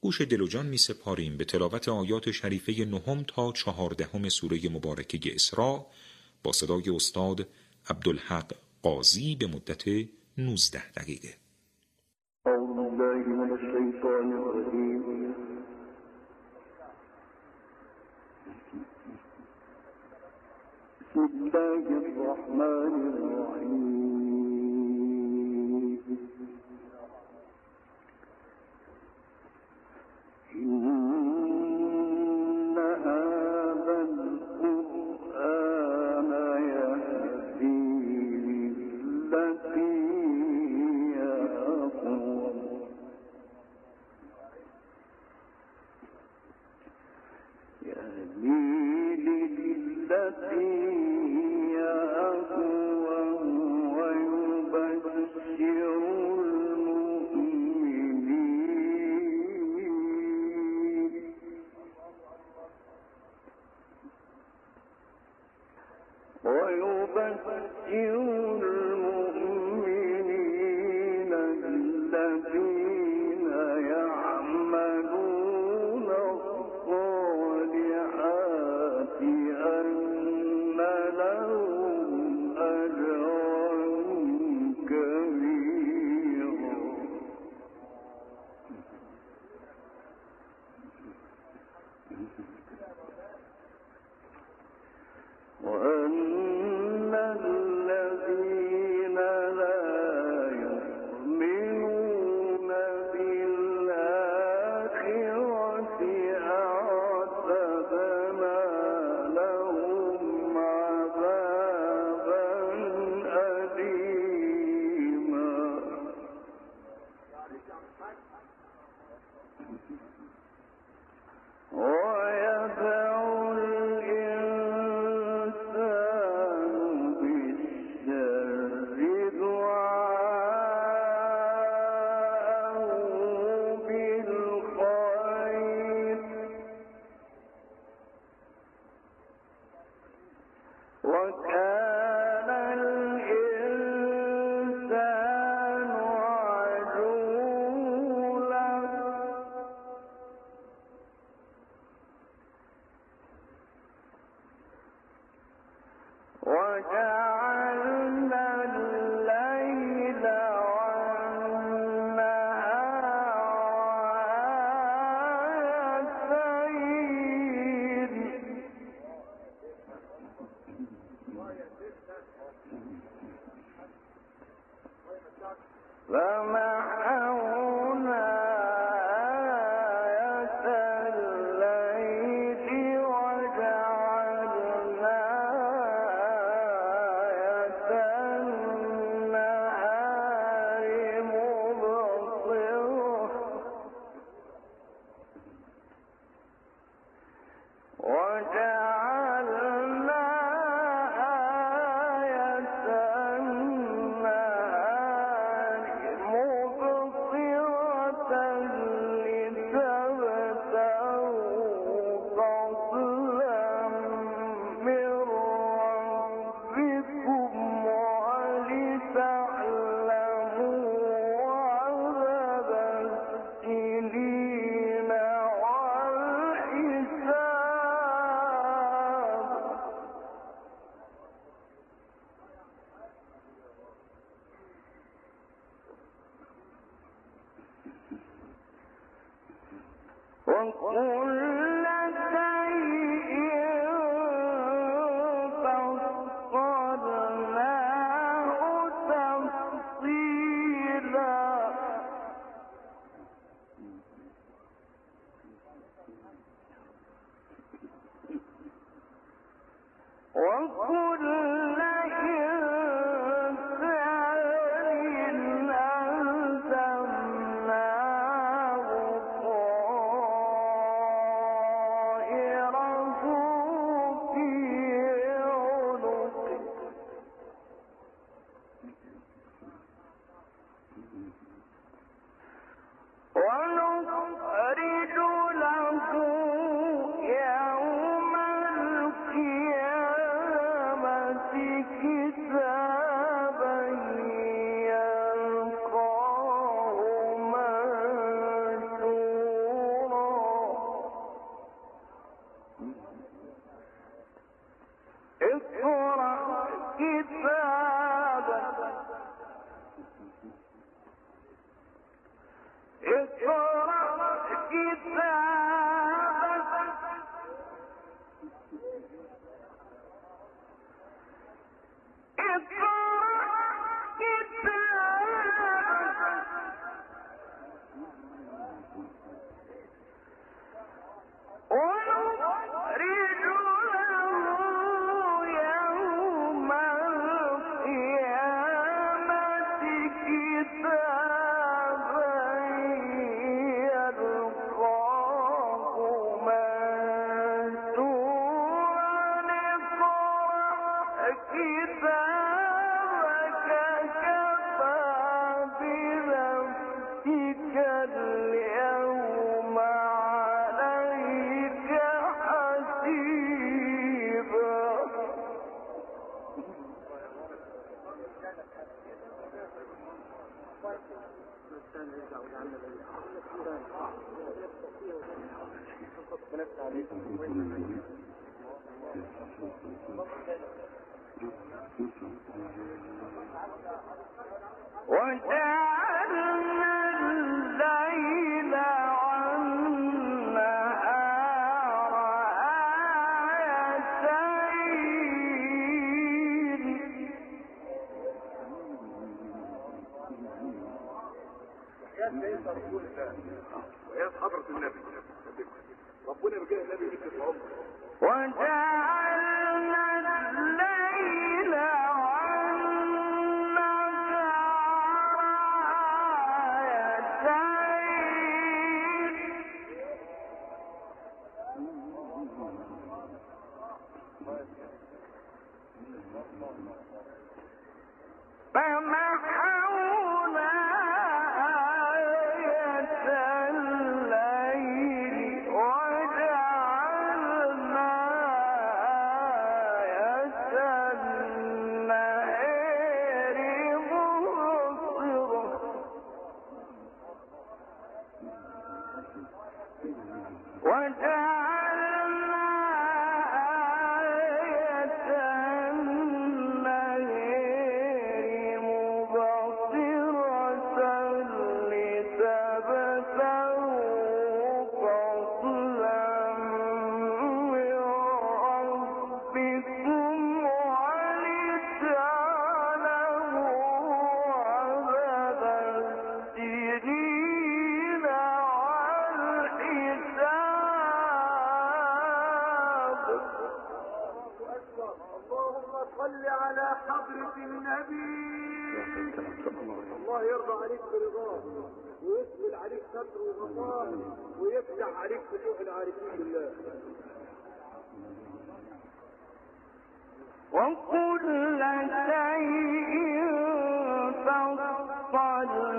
گوش دل و جان می سپاریم به تلاوت آیات شریفه نهم تا چهاردهم سوره مبارکه اسراء با صدای استاد عبدالحق قاضی به مدت 19 دقیقه. بسم الله الرحمن الرحيم الدين وكل شيء فصلناه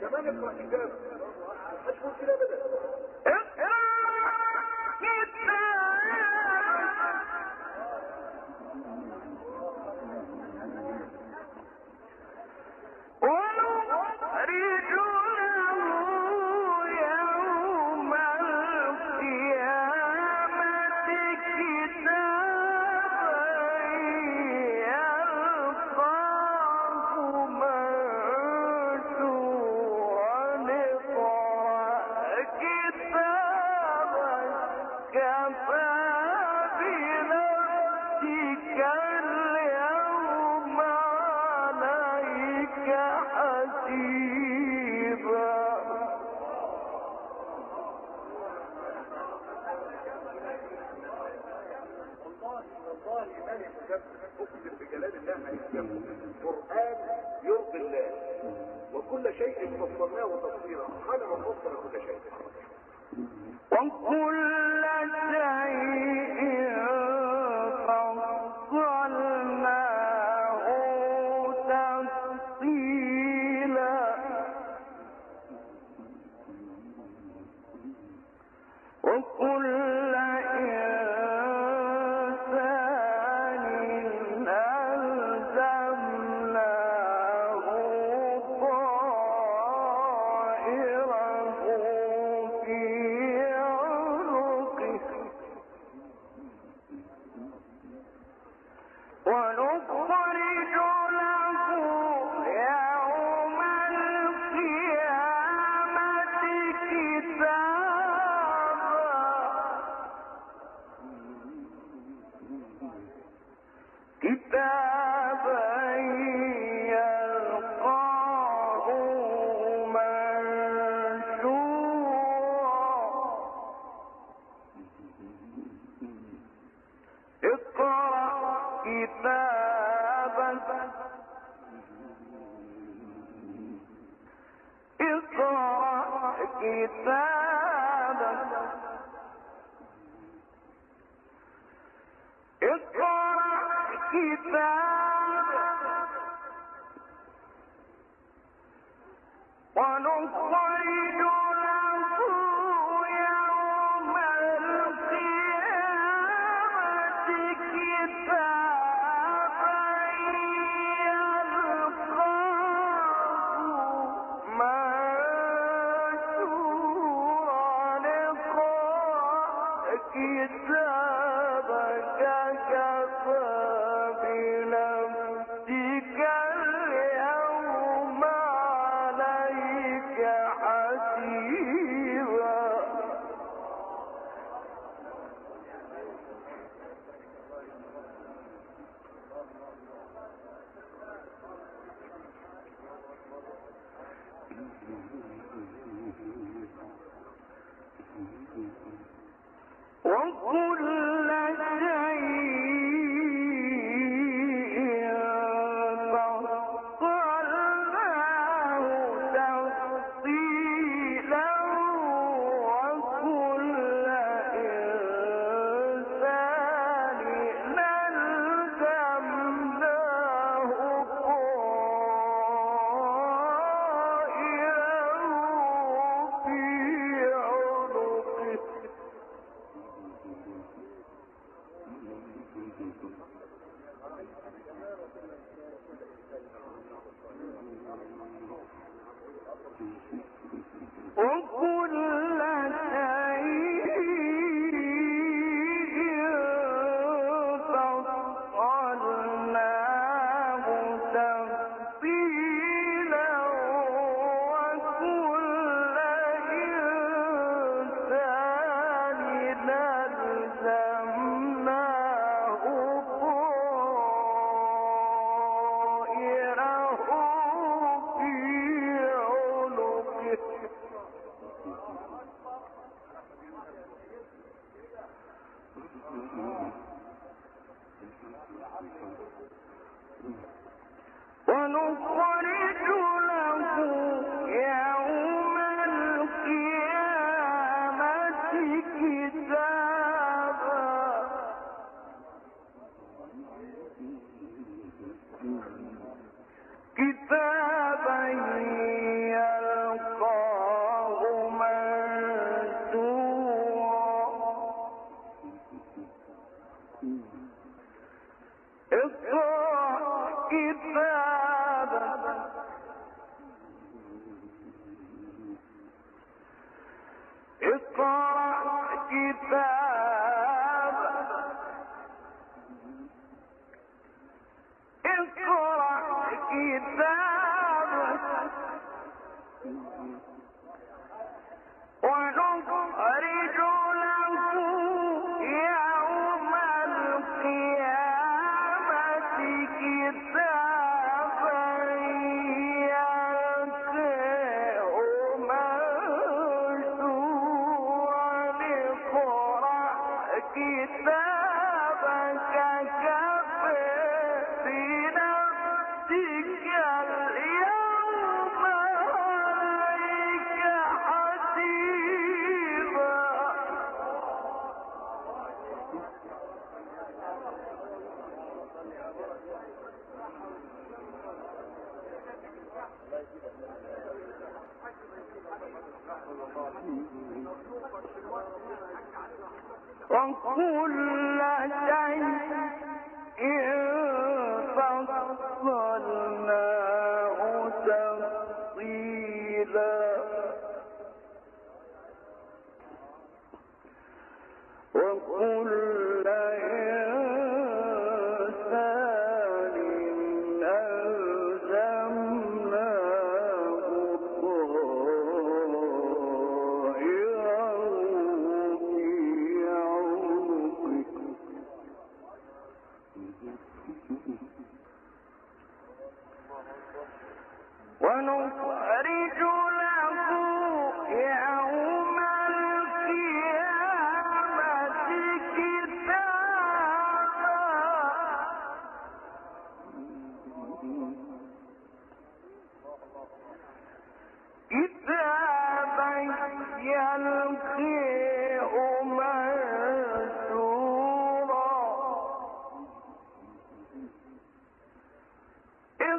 كمان اقرا كتاب أشوف كده ابدا. الإيمان يستجاب اقسم بجلال الله هيستجاب قرآن يرضي الله. وكل شيء فصلناه تفصيلا. سبحان فصل كل شيء. وكل شيء كتاب وكل أكل وكل شيء إن فصلناه تفصيلا وكل